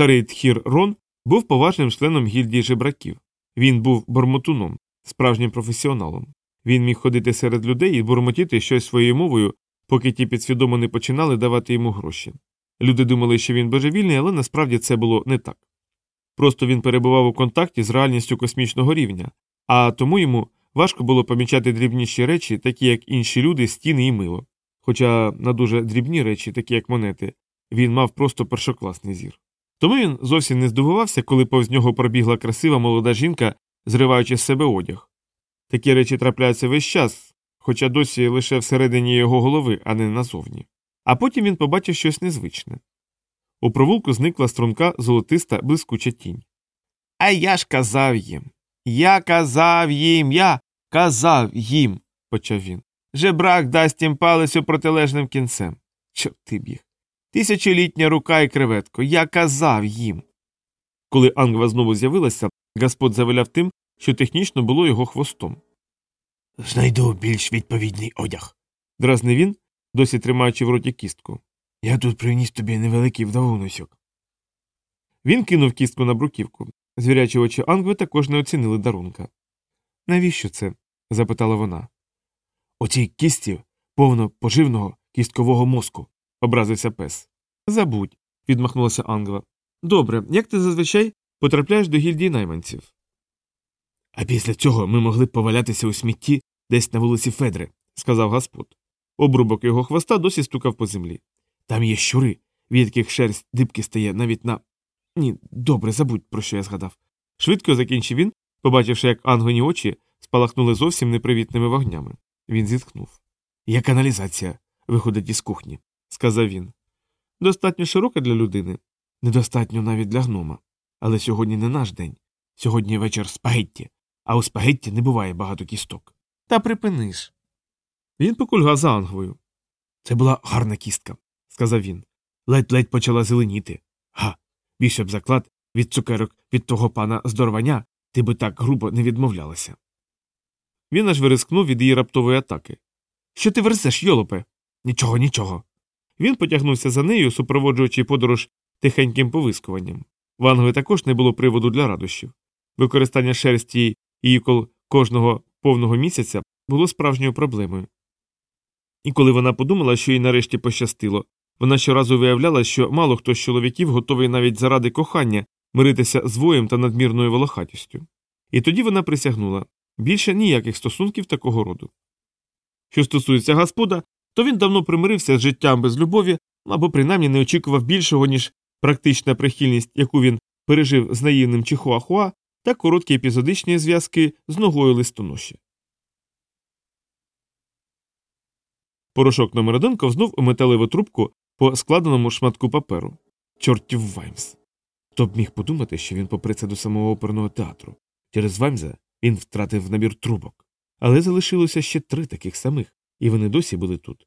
Старий тхір Рон був поважним членом гільдії жебраків. Він був бормотуном, справжнім професіоналом. Він міг ходити серед людей і бурмотіти щось своєю мовою, поки ті підсвідомо не починали давати йому гроші. Люди думали, що він божевільний, але насправді це було не так. Просто він перебував у контакті з реальністю космічного рівня, а тому йому важко було помічати дрібніші речі, такі як інші люди, стіни і мило. Хоча на дуже дрібні речі, такі як монети, він мав просто першокласний зір. Тому він зовсім не здивувався, коли повз нього пробігла красива молода жінка, зриваючи з себе одяг. Такі речі трапляються весь час, хоча досі лише всередині його голови, а не назовні. А потім він побачив щось незвичне. У провулку зникла струнка золотиста блискуча тінь. А я ж казав їм. Я казав їм, я казав їм, почав він. Жебрак дасть їм палицю протилежним кінцем. Чорти біг. Тисячолітня рука і креветко. Я казав їм. Коли Ангва знову з'явилася, Господь завиляв тим, що технічно було його хвостом. Знайду більш відповідний одяг. Дразнив він, досі тримаючи в роті кістку. Я тут приніс тобі невеликий вдовонусьок. Він кинув кістку на бруківку. Звірячі очі Ангви також не оцінили дарунка. Навіщо це? запитала вона. У цій кісті повно поживного кісткового мозку, образився пес. Забудь, відмахнулася Ангва. Добре, як ти зазвичай потрапляєш до гільдії найманців? А після цього ми могли б повалятися у смітті десь на вулиці Федри, сказав Господ. Обрубок його хвоста досі стукав по землі. Там є щури, від яких шерсть дибки стає навіть на. Ні, добре, забудь, про що я згадав. Швидко закінчив він, побачивши, як ангоні очі спалахнули зовсім непривітними вогнями. Він зітхнув. Є каналізація, виходить із кухні, сказав він. Достатньо широка для людини. Недостатньо навіть для гнома. Але сьогодні не наш день. Сьогодні вечір спагетті, а у спагетті не буває багато кісток. Та припиниш. Він покульгав за ангвою. Це була гарна кістка, сказав він. Ледь-ледь почала зеленіти. Га, більше б заклад від цукерок від того пана здорвання, ти би так грубо не відмовлялася. Він аж вирискнув від її раптової атаки. Що ти верзеш, йолопе? Нічого, нічого. Він потягнувся за нею, супроводжуючи подорож тихеньким повискуванням. В також не було приводу для радощів. Використання шерсті її кол кожного повного місяця було справжньою проблемою. І коли вона подумала, що їй нарешті пощастило, вона щоразу виявляла, що мало хто з чоловіків готовий навіть заради кохання миритися з воєм та надмірною волохатістю. І тоді вона присягнула більше ніяких стосунків такого роду. Що стосується господа, то він давно примирився з життям без любові або принаймні не очікував більшого, ніж практична прихильність, яку він пережив з наївним Чихуахуа, та короткі епізодичні зв'язки з ногою листоноші. Порошок номер один ковзнув у металеву трубку по складеному шматку паперу. Чортів Ваймс. Хто б міг подумати, що він попри це до самого оперного театру. Через Ваймза він втратив набір трубок. Але залишилося ще три таких самих, і вони досі були тут.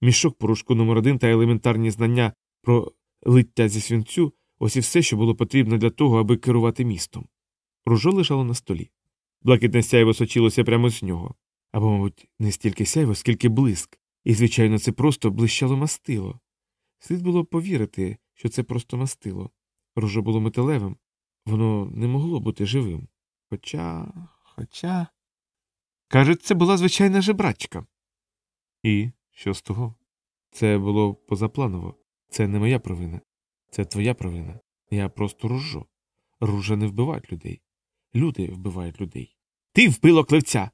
Мішок порошку номер один та елементарні знання про лиття зі свинцю ось і все, що було потрібно для того, аби керувати містом. Ружо лежало на столі. Блакитне сяйво сочилося прямо з нього. Або, мабуть, не стільки сяйво, скільки блиск, і, звичайно, це просто блищало мастило. Слід було повірити, що це просто мастило. Ружо було металевим, воно не могло бути живим. Хоча. Хоча. Кажуть, це була звичайна жебрачка. І що з того? Це було позапланово. Це не моя провина. Це твоя провина. Я просто ружо. Ружа не вбивають людей. Люди вбивають людей. Ти вбило клевця.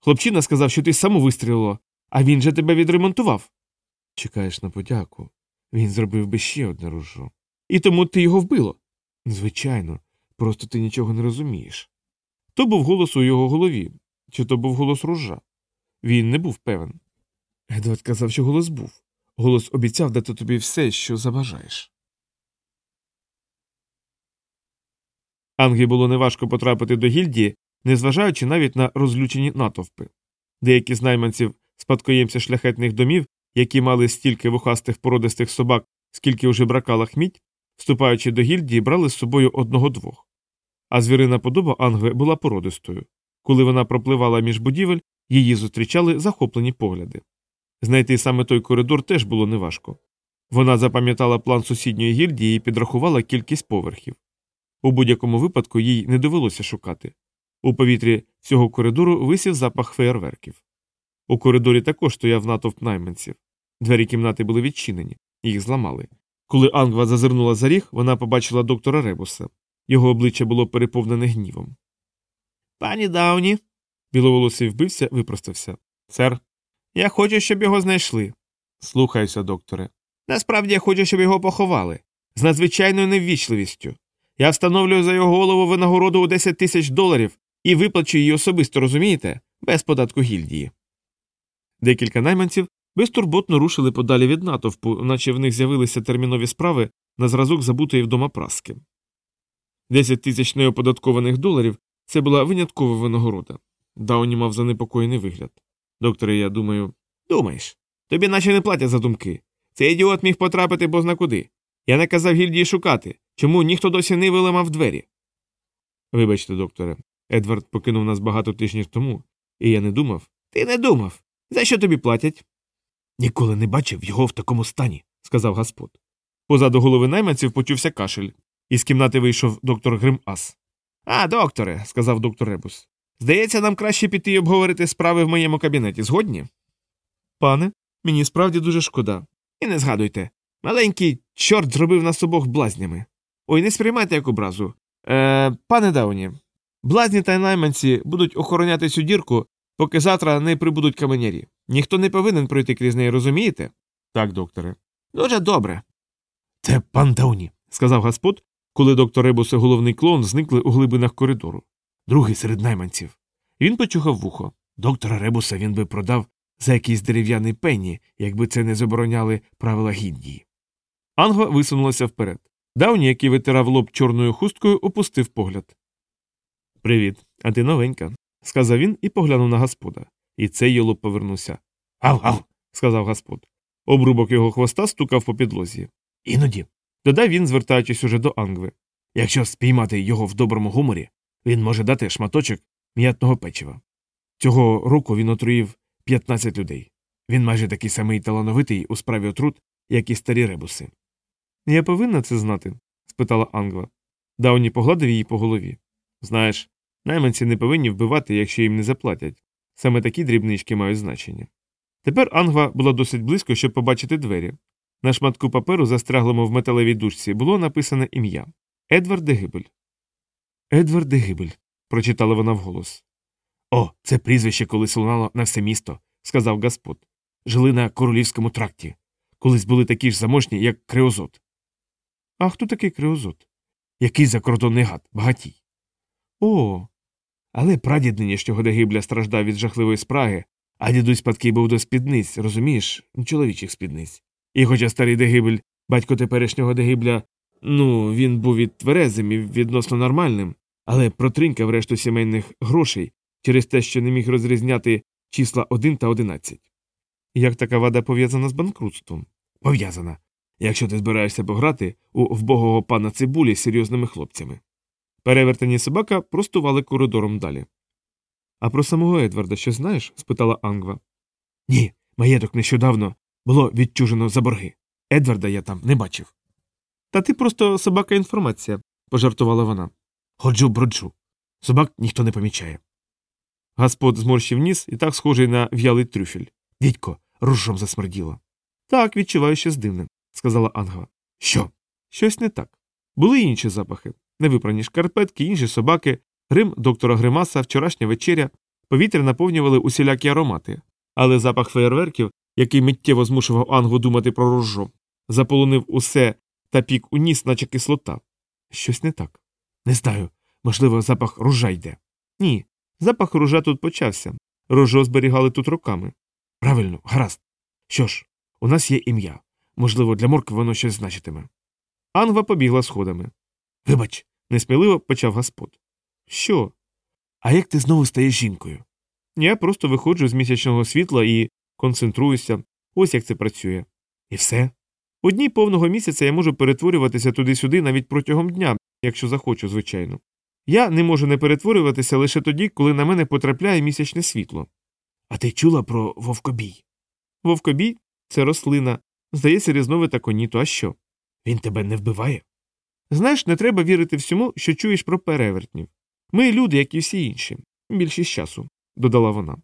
Хлопчина сказав, що ти саму вистрілило, а він же тебе відремонтував. Чекаєш на подяку. Він зробив би ще одне ружо. І тому ти його вбило. Звичайно, просто ти нічого не розумієш. То був голос у його голові, чи то був голос ружа. Він не був певен. Едвард казав, що голос був. Голос обіцяв дати тобі все, що забажаєш. Ангі було неважко потрапити до гільдії, незважаючи навіть на розлючені натовпи. Деякі з найманців, спадкоємця шляхетних домів, які мали стільки вухастих породистих собак, скільки уже бракала хмідь, вступаючи до гільдії, брали з собою одного-двох. А звірина подоба Ангви була породистою. Коли вона пропливала між будівель, її зустрічали захоплені погляди. Знайти саме той коридор теж було неважко. Вона запам'ятала план сусідньої гільдії і підрахувала кількість поверхів. У будь-якому випадку їй не довелося шукати. У повітрі цього коридору висів запах феєрверків. У коридорі також стояв натовп найманців. Двері кімнати були відчинені, їх зламали. Коли Ангва зазирнула за ріг, вона побачила доктора Ребуса. Його обличчя було переповнене гнівом. Пані Дауні. Біловолосий вбився, випростався. Сер, я хочу, щоб його знайшли. Слухайся, докторе. Насправді я хочу, щоб його поховали. З надзвичайною неввічливістю. Я встановлюю за його голову винагороду у 10 тисяч доларів і виплачу її особисто, розумієте? Без податку гільдії. Декілька найманців безтурботно рушили подалі від натовпу, наче в них з'явилися термінові справи на зразок забутої вдома праски. 10 тисяч неоподаткованих доларів це була виняткова винагорода. Дауні мав занепокоєний вигляд. Докторе, я думаю. Думаєш, тобі наче не платять за думки. Цей ідіот міг потрапити бозна куди. Я наказав гільдії шукати, чому ніхто досі не виламав двері. Вибачте, докторе, Едвард покинув нас багато тижнів тому, і я не думав. Ти не думав. За що тобі платять? Ніколи не бачив його в такому стані. сказав Господ. Позаду голови найманців почувся кашель. Із кімнати вийшов доктор Гримас. А, докторе, сказав доктор Ребус. Здається, нам краще піти і обговорити справи в моєму кабінеті. Згодні? Пане, мені справді дуже шкода. І не згадуйте. Маленький чорт зробив нас обох блазнями. Ой, не сприймайте як образу. Е, пане Дауні, блазні та найманці будуть охороняти цю дірку, поки завтра не прибудуть каменярі. Ніхто не повинен пройти крізь неї, розумієте? Так, докторе. Дуже добре, Це пан Дауні, сказав Господ, коли доктор Ребус і головний клоун зникли у глибинах коридору. Другий серед найманців. Він почухав вухо. Доктора Ребуса він би продав за якийсь дерев'яний пенні, якби це не забороняли правила гільдії. Ангва висунулася вперед. Дауні, який витирав лоб чорною хусткою, опустив погляд. Привіт, а ти новенька, сказав він і поглянув на господа. І цей йолоп повернувся. Ав, ав, сказав господ. Обрубок його хвоста стукав по підлозі. іноді. Додав він, звертаючись уже до Ангви. Якщо спіймати його в доброму гуморі, він може дати шматочок м'ятного печива. Цього року він отруїв 15 людей. Він майже такий самий талановитий у справі отрут, як і старі ребуси. Я повинна це знати? спитала Ангва. Дауні погладив її по голові. Знаєш, найманці не повинні вбивати, якщо їм не заплатять. Саме такі дрібнички мають значення. Тепер Ангва була досить близько, щоб побачити двері. На шматку паперу, застряглому в металевій дужці, було написане ім'я Едвард де Гибель. Едвард Гибель. прочитала вона вголос. О, це прізвище колись лунало на все місто, Сказав Гаспод. жили на королівському тракті. Колись були такі ж заможні, як Креозот. А хто такий Креозот? Якийсь закордонний гад, багатій. О, Але прадід нинішнього Дегибля страждав від жахливої спраги, а дідусь падкий був до спідниць, розумієш, чоловічих спідниць. І хоча старий Дегибель, батько теперішнього Дегибля, ну, він був і тверезим і відносно нормальним, але протринькав решту сімейних грошей через те, що не міг розрізняти числа 1 та 11. як така вада пов'язана з банкрутством? Пов'язана. Якщо ти збираєшся пограти у вбогого пана цибулі з серйозними хлопцями. Перевертані собака простували коридором далі. А про самого Едварда що знаєш? спитала Ангва. Ні, маєток нещодавно було відчужено за борги. Едварда я там не бачив. Та ти просто собака інформація, пожартувала вона. Ходжу броджу. Собак ніхто не помічає. Господ зморщив ніс і так схожий на в'ялий трюфель. Дідько, ружом засмерділо. Так, відчуваю щось дивне, сказала Ангва. Що? Щось не так. Були інші запахи невипрані шкарпетки, інші собаки, грим доктора Гримаса, вчорашня вечеря, повітря наповнювали усілякі аромати, але запах феєрверків, який миттєво змушував Ангву думати про рожжо, заполонив усе та пік у ніс, наче кислота. Щось не так. Не знаю. Можливо, запах ружа йде. Ні. Запах ружа тут почався. Рожо зберігали тут роками. Правильно, гаразд. Що ж, у нас є ім'я. Можливо, для моркви воно щось значитиме. Ангва побігла сходами. Вибач, Несміливо почав господ. Що? а як ти знову стаєш жінкою? Я просто виходжу з місячного світла і концентруюся. Ось як це працює. І все? У дні повного місяця я можу перетворюватися туди-сюди навіть протягом дня, якщо захочу, звичайно. Я не можу не перетворюватися лише тоді, коли на мене потрапляє місячне світло. А ти чула про вовкобій? Вовкобій це рослина, Здається, різновид аконіту, а що? Він тебе не вбиває? Знаєш, не треба вірити всьому, що чуєш про перевертнів. Ми люди, як і всі інші, більшість часу, додала вона.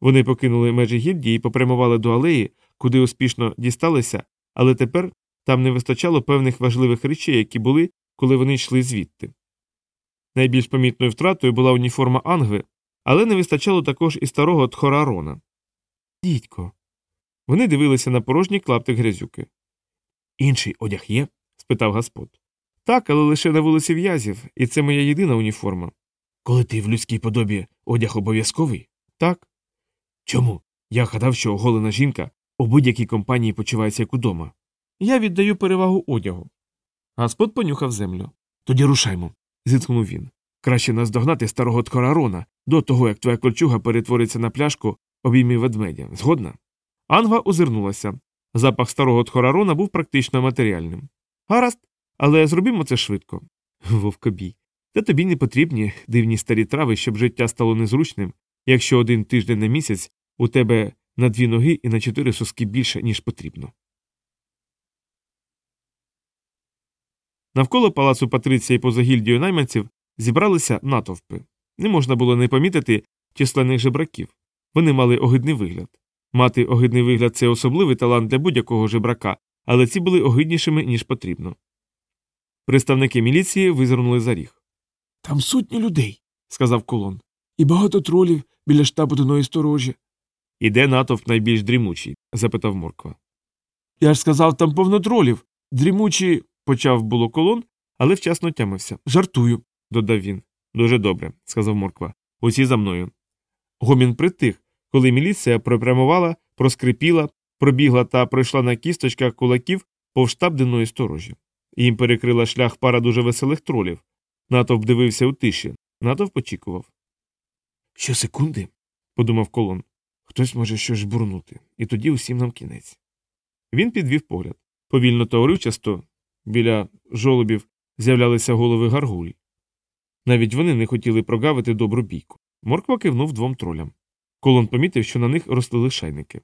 Вони покинули межі гільдії і попрямували до алеї, куди успішно дісталися, але тепер там не вистачало певних важливих речей, які були, коли вони йшли звідти. Найбільш помітною втратою була уніформа Ангви, але не вистачало також і старого Тхорарона. Дідько. Вони дивилися на порожній клаптик грязюки. Інший одяг є? спитав Господ. Так, але лише на вулиці в'язів, і це моя єдина уніформа. Коли ти в людській подобі одяг обов'язковий? Так. Чому? Я гадав, що оголена жінка у будь-якій компанії почувається як удома. Я віддаю перевагу одягу. Господ понюхав землю. Тоді рушаймо, зітхнув він. Краще наздогнати старого Ткорарона до того, як твоя кольчуга перетвориться на пляшку обійми ведмедя. Згодна? Анга озирнулася. Запах старого тхорарона був практично матеріальним. Гаразд, але зробімо це швидко. Вовкобій. Та тобі не потрібні дивні старі трави, щоб життя стало незручним, якщо один тиждень на місяць у тебе на дві ноги і на чотири соски більше, ніж потрібно. Навколо палацу Патриція і поза гільдією найманців зібралися натовпи. Не можна було не помітити численних жебраків. Вони мали огидний вигляд. Мати огидний вигляд це особливий талант для будь-якого жебрака, але ці були огиднішими, ніж потрібно. Представники міліції визирнули за ріг. Там сотні людей, сказав колон. і багато тролів біля штабу доної сторожі. Іде натовп найбільш дрімучий? запитав Морква. Я ж сказав, там повно тролів. Дрімучі. Почав було колон, але вчасно тямився. Жартую, додав він. Дуже добре, сказав Морква. Усі за мною. Гомін притих, коли міліція пропрямувала, проскрипіла, пробігла та пройшла на кісточках кулаків повз штабденної сторожі. Їм перекрила шлях пара дуже веселих тролів. Натовп дивився у тиші, натовп очікував. Щосекунди, подумав колон. хтось може щось жбурнути, і тоді усім нам кінець. Він підвів погляд. Повільно та уривчасто біля жолобів з'являлися голови гаргуль. Навіть вони не хотіли прогавити добру бійку. Морква кивнув двом тролям. Колон помітив, що на них росли лишайники.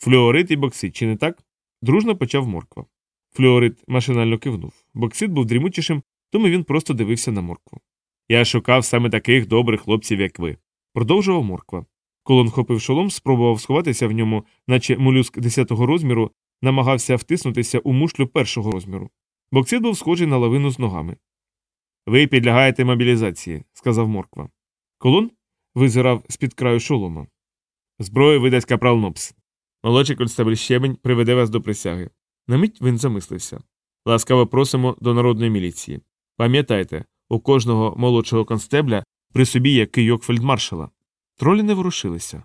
Флюорит і боксит, чи не так? Дружно почав морква. Флюорит машинально кивнув. Боксит був дрімучішим, тому він просто дивився на моркву. Я шукав саме таких добрих хлопців, як ви, продовжував морква. Колон хопив шолом, спробував сховатися в ньому, наче молюск 10-го розміру, намагався втиснутися у мушлю першого розміру. Боксит був схожий на лавину з ногами. Ви підлягаєте мобілізації, сказав морква. Колон визирав з-під краю шолома. Зброю видасть капрал Ноббс. Молодший констабль щебень приведе вас до присяги. На мить він замислився. Ласкаво просимо до народної міліції. Пам'ятайте, у кожного молодшого констебля при собі є кийок фельдмаршала. Тролі не ворушилися.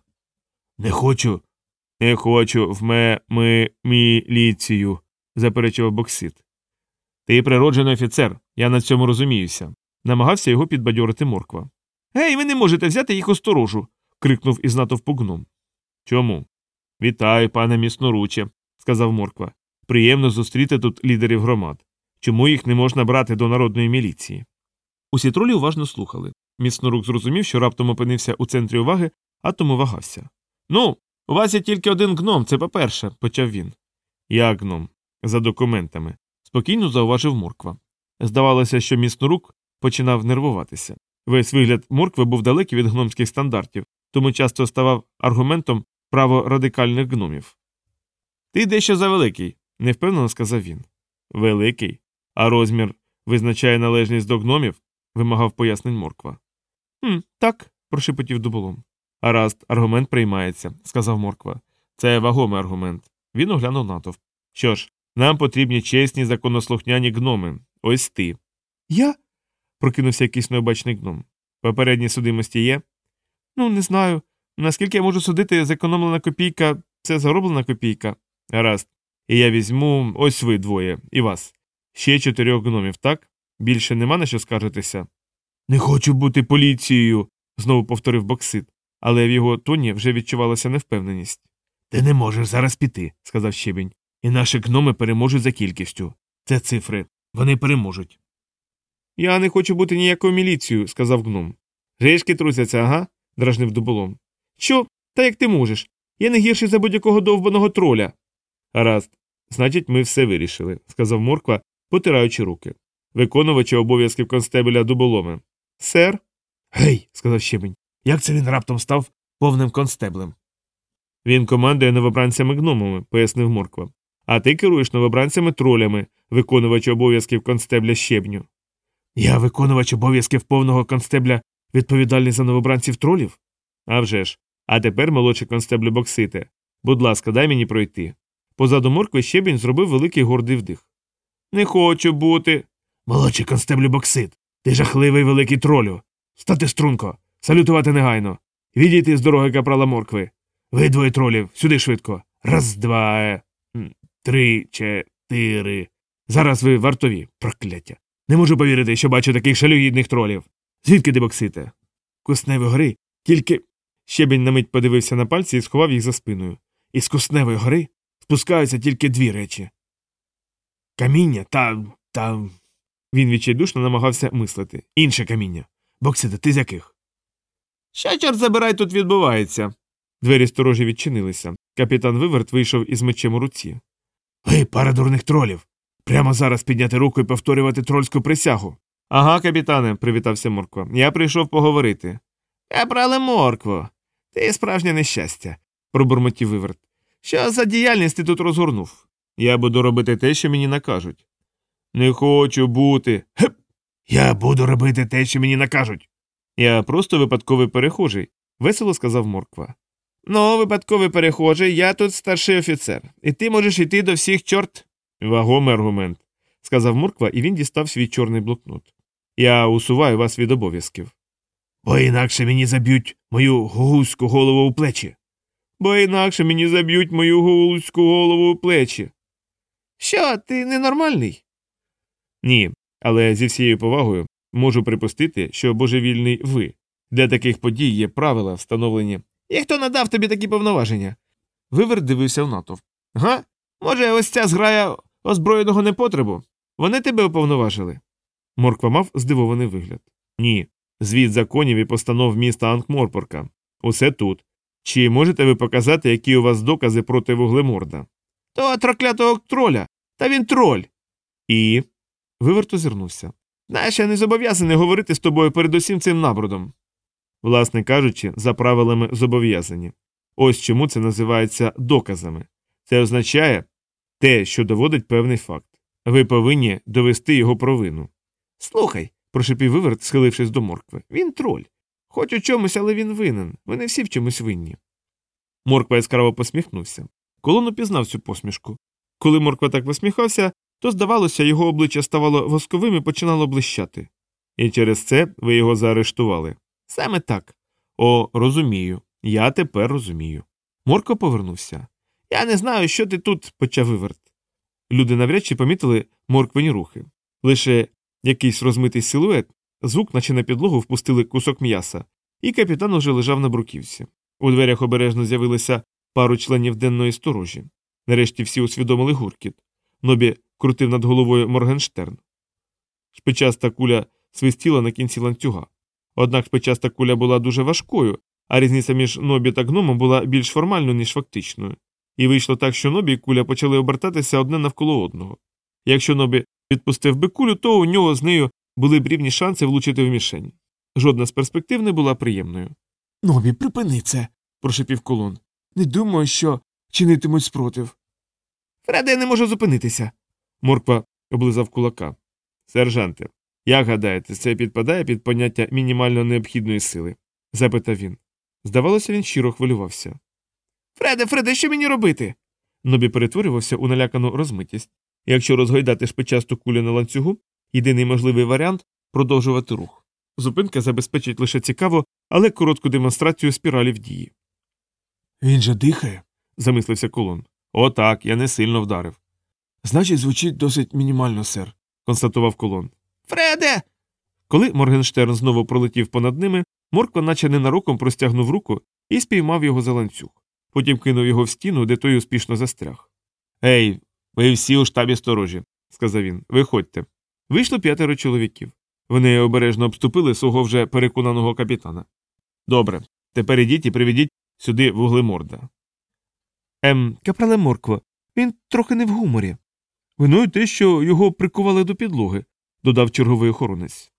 Не хочу. Не хочу в ме ми міліцію, заперечував боксит. Ти природжений офіцер, я на цьому розуміюся. Намагався його підбадьорити морква. Гей, ви не можете взяти їх осторожу. крикнув із натовпу гном. Чому? Вітаю, пане місноруче, сказав морква. Приємно зустріти тут лідерів громад. Чому їх не можна брати до народної міліції? Усі тролі уважно слухали. Міцнорук зрозумів, що раптом опинився у центрі уваги, а тому вагався. Ну, у вас є тільки один гном, це по-перше, почав він. Я гном, за документами, спокійно зауважив морква. Здавалося, що міцнорук починав нервуватися. Весь вигляд моркви був далекий від гномських стандартів, тому часто ставав аргументом праворадикальних гномів. Ти дещо завеликий, невпевнено сказав він. Великий. А розмір визначає належність до гномів? вимагав пояснень морква. «Хм, Так, прошепотів дуболом. Гаразд, аргумент приймається, сказав морква. Це вагомий аргумент. Він оглянув натовп. Що ж, нам потрібні чесні законослухняні гноми. Ось ти. Я? прокинувся якийсь необачний гном. Попередні судимості є? Ну, не знаю. Наскільки я можу судити, зекономлена копійка це зароблена копійка. Гаразд. І я візьму ось ви двоє, і вас. Ще чотирьох гномів, так? Більше нема на що скаржитися? Не хочу бути поліцією, знову повторив боксит, але в його тоні вже відчувалася невпевненість. Ти не можеш зараз піти, сказав щебінь. І наші гноми переможуть за кількістю. Це цифри. Вони переможуть. Я не хочу бути ніякою міліцією, сказав гном. Гришки трусяться, ага? дражнив дуболом. Що? Та як ти можеш? Я не гірший за будь-якого довбаного троля. Гаразд, Значить, ми все вирішили, сказав Морква, потираючи руки. Виконувача обов'язків констебеля дуболоме. Сер? Гей, сказав щебень. Як це він раптом став повним констеблем? Він командує новобранцями гномами, пояснив Морква. А ти керуєш новобранцями тролями, виконувачі обов'язків констебля щебню. Я виконувач обов'язків повного констебля, відповідальний за новобранців тролів? А вже ж. А тепер, молодший констеблю боксите. Будь ласка, дай мені пройти. Позаду моркви щебінь зробив великий гордий вдих. Не хочу бути. Молодший констеблю боксит, ти жахливий великий тролю. Стати струнко, салютувати негайно. Відійти з дороги капрала моркви. Ви двоє тролів, сюди швидко. Раз, два, е, три, чотири. Зараз ви вартові, прокляття. Не можу повірити, що бачу таких шалюгідних тролів. Звідки ти боксите? Кусневої гори, тільки. Щебінь на мить подивився на пальці і сховав їх за спиною. Із Кусневої гори спускаються тільки дві речі. Каміння та. та. Він відчайдушно намагався мислити. Інше каміння. Боксите, ти з яких? Що чорт забирай тут відбувається. Двері сторожі відчинилися. Капітан Виверт вийшов із мечем у руці. Ви, пара дурних тролів. Прямо зараз підняти руку і повторювати трольську присягу. Ага, капітане, привітався Морква. Я прийшов поговорити. Капрале Моркво, ти справжнє нещастя, пробурмотів Виверт. Що за діяльність ти тут розгорнув? Я буду робити те, що мені накажуть. Не хочу бути. Геп! Я буду робити те, що мені накажуть. Я просто випадковий перехожий, весело сказав Морква. Ну, випадковий перехожий, я тут старший офіцер, і ти можеш йти до всіх чорт. Вагомий аргумент, сказав Морква, і він дістав свій чорний блокнот. Я усуваю вас від обов'язків. Бо інакше мені заб'ють мою гуську голову у плечі. Бо інакше мені заб'ють мою гулську голову у плечі. Що, ти ненормальний? Ні, але зі всією повагою можу припустити, що божевільний ви. Для таких подій є правила, встановлені. І хто надав тобі такі повноваження? Вивер дивився в натовп. Га? Може, ось ця зграя озброєного непотребу? Вони тебе уповноважили. Морква мав здивований вигляд. Ні. Звіт законів і постанов міста Анкморпорка. Усе тут. Чи можете ви показати, які у вас докази проти вуглеморда? То троклятого троля. Та він троль. І. Виверт озирнувся. Знаєш, я не зобов'язаний говорити з тобою перед усім цим набродом. Власне кажучи, за правилами зобов'язані. Ось чому це називається доказами. Це означає те, що доводить певний факт. Ви повинні довести його провину. Слухай, прошепів виверт, схилившись до моркви. Він троль. Хоч у чомусь, але він винен. Вони всі в чомусь винні. Морква яскраво посміхнувся. Колон упізнав цю посмішку. Коли морква так посміхався, то, здавалося, його обличчя ставало восковим і починало блищати. І через це ви його заарештували. Саме так. О, розумію. Я тепер розумію. Морко повернувся. Я не знаю, що ти тут, почав виверт. Люди навряд чи помітили морквені рухи. Лише якийсь розмитий силует, звук, наче на підлогу, впустили кусок м'яса, і капітан уже лежав на бруківці. У дверях обережно з'явилися пару членів денної сторожі. Нарешті всі усвідомили гуркіт. Нобі крутив над головою Моргенштерн. Шпичаста куля свистіла на кінці ланцюга. Однак шпичаста куля була дуже важкою, а різниця між Нобі та гномом була більш формальною, ніж фактичною. І вийшло так, що Нобі і куля почали обертатися одне навколо одного. Якщо Нобі відпустив би кулю, то у нього з нею були б рівні шанси влучити в мішень. Жодна з перспектив не була приємною. Нобі, припини це, прошепів колон. Не думаю, що чинитимуть спротив. Фреде, не можу зупинитися. Морква облизав кулака. Сержанте, як гадаєте, це підпадає під поняття мінімально необхідної сили? запитав він. Здавалося, він щиро хвилювався. Фреде, Фреде, що мені робити? Нобі перетворювався у налякану розмитість. Якщо розгойдати шпичасту кулю на ланцюгу, єдиний можливий варіант продовжувати рух. Зупинка забезпечить лише цікаву, але коротку демонстрацію спіралі в дії. Він же дихає. замислився колон. Отак, я не сильно вдарив. Значить, звучить досить мінімально, сер. констатував колон. Фреде. Коли Моргенштерн знову пролетів понад ними, Морква наче ненароком простягнув руку і спіймав його за ланцюг. Потім кинув його в стіну, де той успішно застряг. Ей, ви всі у штабі сторожі, сказав він. Виходьте. Вийшло п'ятеро чоловіків. Вони обережно обступили свого вже переконаного капітана. Добре, тепер ідіть і приведіть сюди вуглеморда. Ем, капрале Моркво, Він трохи не в гуморі. Виною те, що його прикували до підлоги, додав черговий охоронець.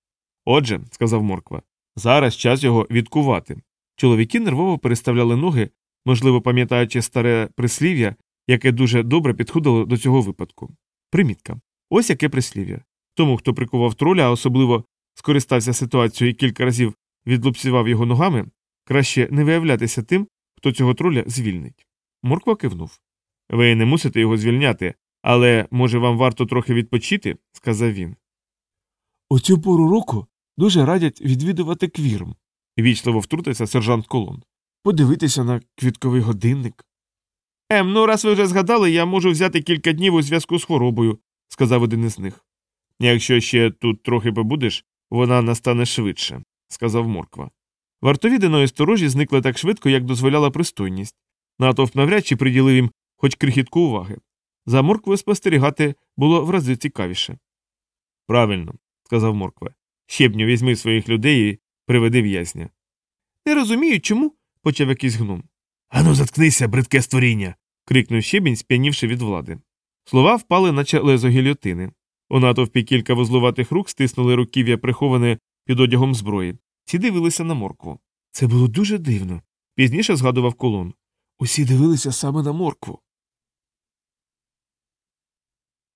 Отже, сказав Морква, зараз час його відкувати. Чоловіки нервово переставляли ноги, можливо, пам'ятаючи старе прислів'я, яке дуже добре підходило до цього випадку. Примітка. Ось яке прислів'я. Тому, хто прикував троля, а особливо скористався ситуацією і кілька разів відлупцював його ногами, краще не виявлятися тим, хто цього троля звільнить. Морква кивнув. Ви не мусите його звільняти, але, може, вам варто трохи відпочити, сказав він. У цю пору року дуже радять відвідувати квірм, вічливо втрутився сержант Колон. Подивитися на квітковий годинник. Ем, ну раз ви вже згадали, я можу взяти кілька днів у зв'язку з хворобою, сказав один із них. Якщо ще тут трохи побудеш, вона настане швидше, сказав Морква. Вартові диної сторожі зникли так швидко, як дозволяла пристойність. Натовп навряд чи приділив їм хоч крихітку уваги. За морквою спостерігати було в рази цікавіше. Правильно, сказав Морква. Щебню візьми своїх людей і приведи в'язня. Не розумію, чому, почав якийсь гном. Ану, заткнися, бридке створіння. крикнув щебінь, сп'янівши від влади. Слова впали, наче лезо гільотини. У натовпі кілька вузлуватих рук стиснули руків'я, приховане під одягом зброї. Ці дивилися на моркву. Це було дуже дивно. Пізніше згадував колон. Усі дивилися саме на моркву.